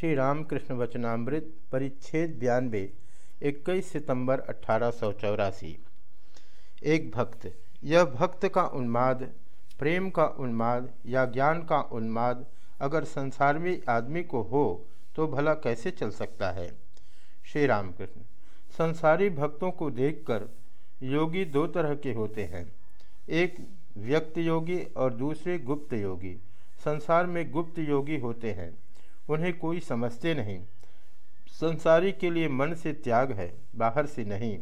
श्री रामकृष्ण वचनामृत परिच्छेद बयानबे इक्कीस सितंबर अठारह एक भक्त, यह भक्त का उन्माद, प्रेम का उन्माद या ज्ञान का उन्माद, अगर संसार में आदमी को हो तो भला कैसे चल सकता है? श्री रामकृष्ण संसारी भक्तों को देखकर योगी दो तरह के होते हैं। एक व्यक्त योगी और दूसरे गुप्त योगी। संसार में गुप्त योगी होते हैं। उन्हें कोई समझते नहीं। संसारी के लिए मन से त्याग है, बाहर से नहीं।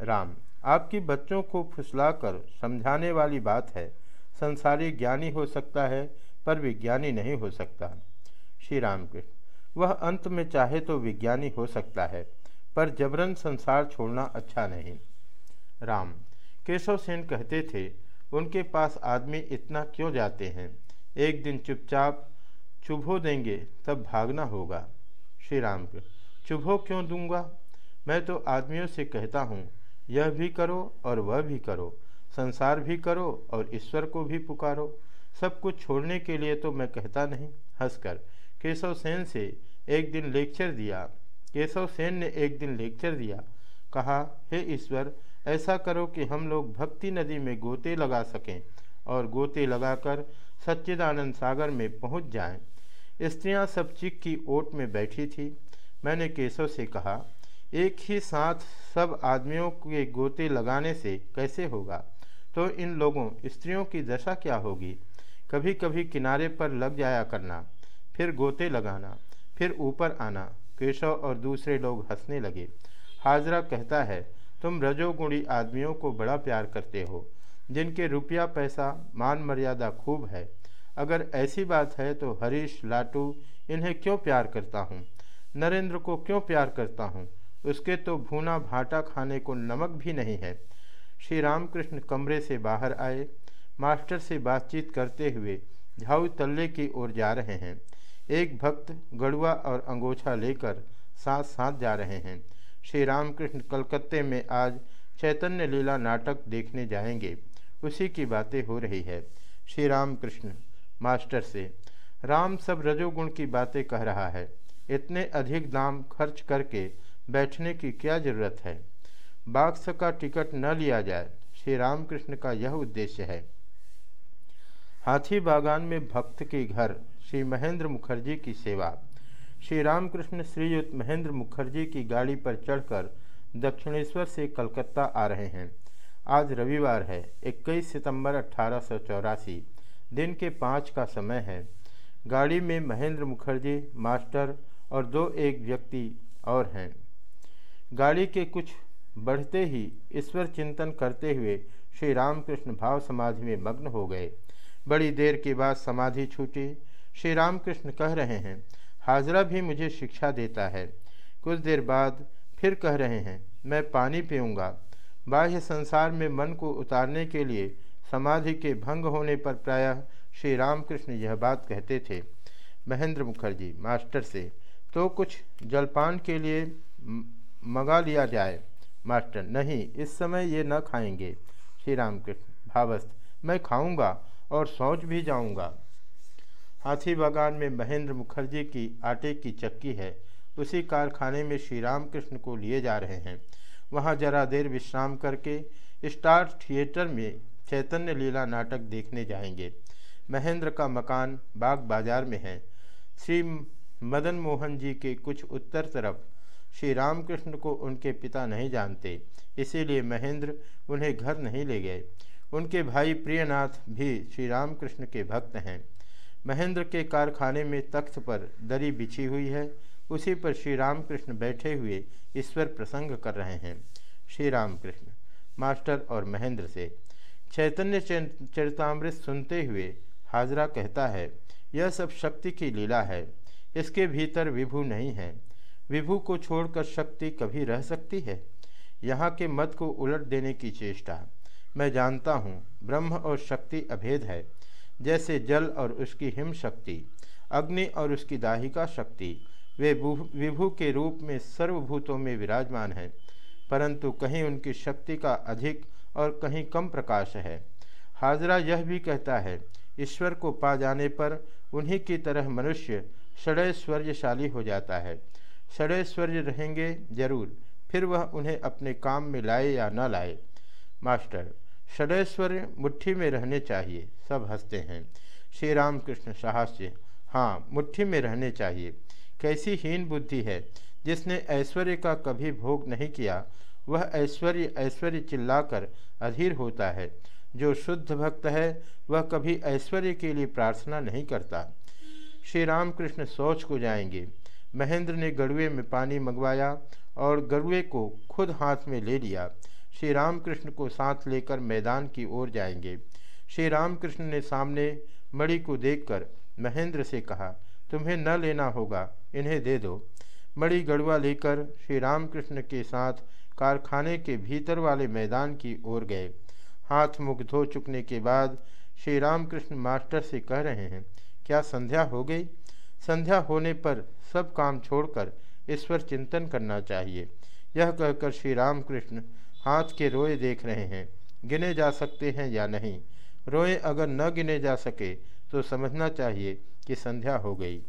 राम, आपकी बच्चों को फुसलाकर समझाने वाली बात है। संसारी ज्ञानी हो सकता है, पर विज्ञानी नहीं हो सकता। श्री राम कृष्ण वह अंत में चाहे तो विज्ञानी हो सकता है, पर जबरन संसार छोड़ना अच्छा नहीं। राम, केशव सेन कहते थे, उनके पास आदमी इतना क्यों जाते हैं? एक दिन चुपचाप चुभो देंगे, तब भागना होगा। श्री राम चुभो क्यों दूँगा? मैं तो आदमियों से कहता हूँ, यह भी करो और वह भी करो, संसार भी करो और ईश्वर को भी पुकारो। सब कुछ छोड़ने के लिए तो मैं कहता नहीं। हंसकर, केशव सेन से एक दिन लेक्चर दिया। केशव सेन ने एक दिन लेक्चर दिया। कहा, हे ईश्वर, ऐसा करो कि हम लोग भक्ति नदी में गोते लगा सकें और गोते लगाकर सच्चिदानंद सागर में पहुँच जाएँ। स्त्रियाँ सब चिक की ओट में बैठी थी। मैंने केशव से कहा, एक ही साथ सब आदमियों के गोते लगाने से कैसे होगा? तो इन लोगों, स्त्रियों की दशा क्या होगी? कभी कभी किनारे पर लग जाया करना, फिर गोते लगाना, फिर ऊपर आना। केशव और दूसरे लोग हंसने लगे। हाजरा कहता है, तुम रजोगुणी आदमियों को बड़ा प्यार करते हो, जिनके रुपया पैसा, मान मर्यादा खूब है। अगर ऐसी बात है तो हरीश, लाटू इन्हें क्यों प्यार करता हूँ? नरेंद्र को क्यों प्यार करता हूँ? उसके तो भूना भाटा खाने को नमक भी नहीं है। श्री रामकृष्ण कमरे से बाहर आए, मास्टर से बातचीत करते हुए झाऊ तल्ले की ओर जा रहे हैं। एक भक्त गड़ुआ और अंगोछा लेकर साथ साथ जा रहे हैं। श्री रामकृष्ण कलकत्ते में आज चैतन्य लीला नाटक देखने जाएँगे। उसी की बातें हो रही है। श्री राम कृष्ण मास्टर से, राम सब रजोगुण की बातें कह रहा है। इतने अधिक दाम खर्च करके बैठने की क्या ज़रूरत है? बाक्स का टिकट न लिया जाए, श्री रामकृष्ण का यह उद्देश्य है। हाथी बागान में भक्त के घर, श्री महेंद्र मुखर्जी की सेवा। श्री रामकृष्ण श्रीयुक्त महेंद्र मुखर्जी की गाड़ी पर चढ़कर दक्षिणेश्वर से कलकत्ता आ रहे हैं। आज रविवार है 21 सितंबर अठारह दिन के पाँच का समय है। गाड़ी में महेंद्र मुखर्जी, मास्टर और दो एक व्यक्ति और हैं। गाड़ी के कुछ बढ़ते ही ईश्वर चिंतन करते हुए श्री रामकृष्ण भाव समाधि में मग्न हो गए। बड़ी देर के बाद समाधि छूटी। श्री रामकृष्ण कह रहे हैं, हाजरा भी मुझे शिक्षा देता है। कुछ देर बाद फिर कह रहे हैं, मैं पानी पीऊँगा। बाह्य संसार में मन को उतारने के लिए समाधि के भंग होने पर प्रायः श्री रामकृष्ण यह बात कहते थे, महेंद्र मुखर्जी, मास्टर से तो कुछ जलपान के लिए मंगा लिया जाए? मास्टर, नहीं, इस समय ये न खाएँगे। श्री रामकृष्ण, भावस्थ, मैं खाऊँगा और सोच भी जाऊँगा। हाथी बागान में महेंद्र मुखर्जी की आटे की चक्की है, उसी कारखाने में श्री रामकृष्ण को लिए जा रहे हैं। वहाँ जरा देर विश्राम करके स्टार थिएटर में चैतन्य लीला नाटक देखने जाएँगे। महेंद्र का मकान बाग बाज़ार में है। श्री मदन मोहन जी के कुछ उत्तर तरफ़ श्री रामकृष्ण को उनके पिता नहीं जानते, इसीलिए महेंद्र उन्हें घर नहीं ले गए। उनके भाई प्रियनाथ भी श्री रामकृष्ण के भक्त हैं। महेंद्र के कारखाने में तख्त पर दरी बिछी हुई है। उसी पर श्री रामकृष्ण बैठे हुए ईश्वर प्रसंग कर रहे हैं। श्री रामकृष्ण, मास्टर और महेंद्र से चैतन्य चरितमृत सुनते हुए हाजरा कहता है, यह सब शक्ति की लीला है। इसके भीतर विभू नहीं है। विभू को छोड़कर शक्ति कभी रह सकती है? यहाँ के मत को उलट देने की चेष्टा। मैं जानता हूँ, ब्रह्म और शक्ति अभेद है। जैसे जल और उसकी हिम शक्ति, अग्नि और उसकी दाहिका शक्ति, वे विभु के रूप में सर्वभूतों में विराजमान हैं। परंतु कहीं उनकी शक्ति का अधिक और कहीं कम प्रकाश है। हाजरा यह भी कहता है, ईश्वर को पा जाने पर उन्हीं की तरह मनुष्य षडैश्वर्यशाली हो जाता है। षडैश्वर्य रहेंगे ज़रूर, फिर वह उन्हें अपने काम में लाए या न लाए। मास्टर षडैश्वर्य मुट्ठी में रहने चाहिए, सब हँसते हैं। श्री राम कृष्ण साहस्य हाँ मुट्ठी में रहने चाहिए। कैसी हीन बुद्धि है, जिसने ऐश्वर्य का कभी भोग नहीं किया वह ऐश्वर्य ऐश्वर्य चिल्लाकर अधीर होता है। जो शुद्ध भक्त है, वह कभी ऐश्वर्य के लिए प्रार्थना नहीं करता। श्री रामकृष्ण शौच को जाएँगे। महेंद्र ने गड़ुए में पानी मंगवाया और गड़ुए को खुद हाथ में ले लिया। श्री रामकृष्ण को साथ लेकर मैदान की ओर जाएँगे। श्री रामकृष्ण ने सामने मणि को देखकर महेंद्र से कहा, तुम्हें न लेना होगा, इन्हें दे दो। मणि गड़ुआ लेकर श्री रामकृष्ण के साथ कारखाने के भीतर वाले मैदान की ओर गए। हाथ मुख धो चुकने के बाद श्री रामकृष्ण मास्टर से कह रहे हैं, क्या संध्या हो गई? संध्या होने पर सब काम छोड़कर ईश्वर चिंतन करना चाहिए। यह कहकर श्री रामकृष्ण हाथ के रोए देख रहे हैं, गिने जा सकते हैं या नहीं? रोए अगर न गिने जा सके तो समझना चाहिए कि संध्या हो गई।